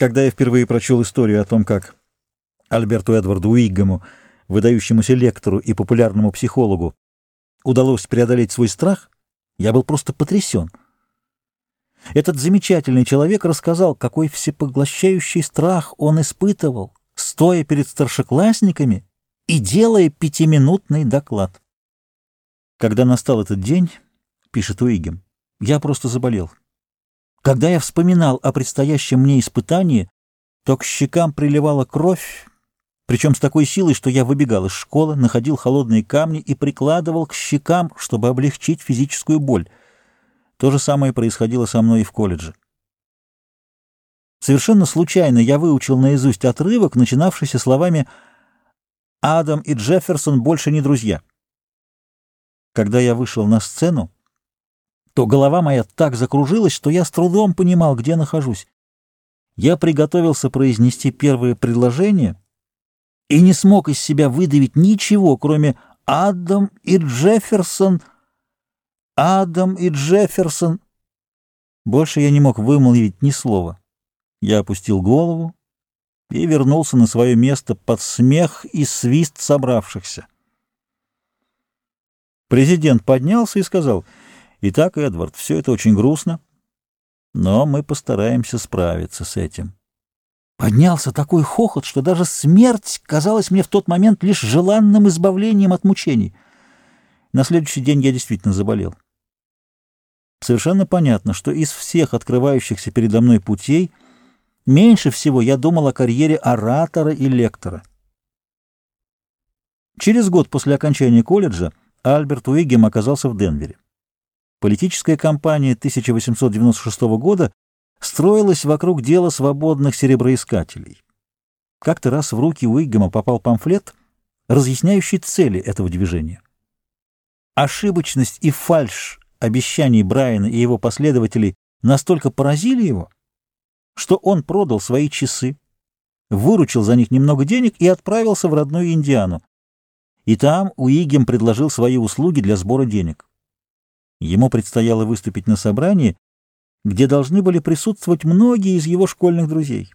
Когда я впервые прочел историю о том, как Альберту Эдварду Уиггаму, выдающемуся лектору и популярному психологу, удалось преодолеть свой страх, я был просто потрясен. Этот замечательный человек рассказал, какой всепоглощающий страх он испытывал, стоя перед старшеклассниками и делая пятиминутный доклад. Когда настал этот день, пишет Уигем, я просто заболел. Когда я вспоминал о предстоящем мне испытании, то к щекам приливала кровь, причем с такой силой, что я выбегал из школы, находил холодные камни и прикладывал к щекам, чтобы облегчить физическую боль. То же самое происходило со мной и в колледже. Совершенно случайно я выучил наизусть отрывок, начинавшийся словами «Адам и Джефферсон больше не друзья». Когда я вышел на сцену, то голова моя так закружилась, что я с трудом понимал, где нахожусь. Я приготовился произнести первое предложение и не смог из себя выдавить ничего, кроме «Адам и Джефферсон», «Адам и Джефферсон». Больше я не мог вымолвить ни слова. Я опустил голову и вернулся на свое место под смех и свист собравшихся. Президент поднялся и сказал — Итак, Эдвард, все это очень грустно, но мы постараемся справиться с этим. Поднялся такой хохот, что даже смерть казалась мне в тот момент лишь желанным избавлением от мучений. На следующий день я действительно заболел. Совершенно понятно, что из всех открывающихся передо мной путей меньше всего я думал о карьере оратора и лектора. Через год после окончания колледжа Альберт Уиггем оказался в Денвере. Политическая кампания 1896 года строилась вокруг дела свободных сереброискателей. Как-то раз в руки Уиггема попал памфлет, разъясняющий цели этого движения. Ошибочность и фальшь обещаний Брайана и его последователей настолько поразили его, что он продал свои часы, выручил за них немного денег и отправился в родную Индиану. И там Уиггем предложил свои услуги для сбора денег. Ему предстояло выступить на собрании, где должны были присутствовать многие из его школьных друзей.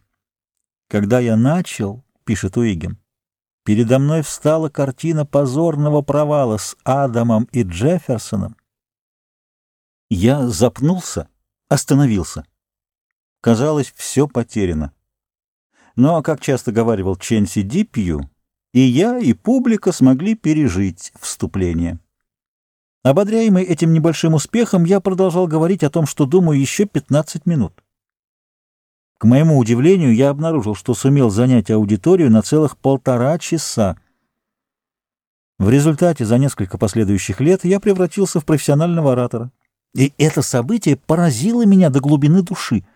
«Когда я начал», — пишет Уигем, — «передо мной встала картина позорного провала с Адамом и Джефферсоном. Я запнулся, остановился. Казалось, все потеряно. Но, как часто говаривал Ченси Дипью, и я, и публика смогли пережить вступление. Ободряемый этим небольшим успехом, я продолжал говорить о том, что думаю еще 15 минут. К моему удивлению, я обнаружил, что сумел занять аудиторию на целых полтора часа. В результате за несколько последующих лет я превратился в профессионального оратора. И это событие поразило меня до глубины души.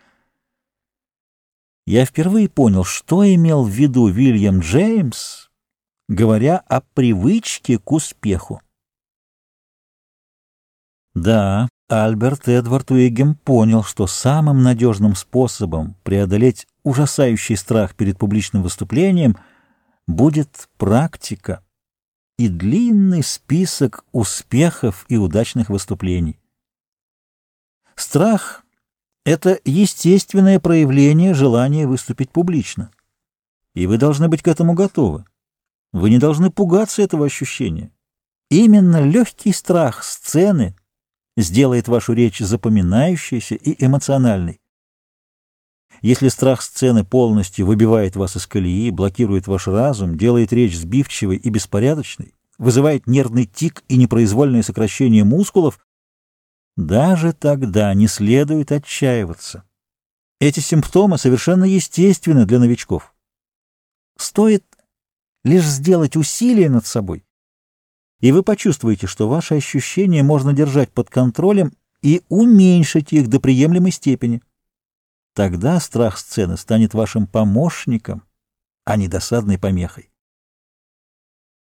Я впервые понял, что имел в виду Вильям Джеймс, говоря о привычке к успеху. Да, Альберт Эдвард Уиггем понял, что самым надежным способом преодолеть ужасающий страх перед публичным выступлением будет практика и длинный список успехов и удачных выступлений. Страх — это естественное проявление желания выступить публично. И вы должны быть к этому готовы. Вы не должны пугаться этого ощущения. Именно легкий страх сцены сделает вашу речь запоминающейся и эмоциональной. Если страх сцены полностью выбивает вас из колеи, блокирует ваш разум, делает речь сбивчивой и беспорядочной, вызывает нервный тик и непроизвольное сокращение мускулов, даже тогда не следует отчаиваться. Эти симптомы совершенно естественны для новичков. Стоит лишь сделать усилие над собой, и вы почувствуете, что ваши ощущения можно держать под контролем и уменьшить их до приемлемой степени. Тогда страх сцены станет вашим помощником, а не досадной помехой.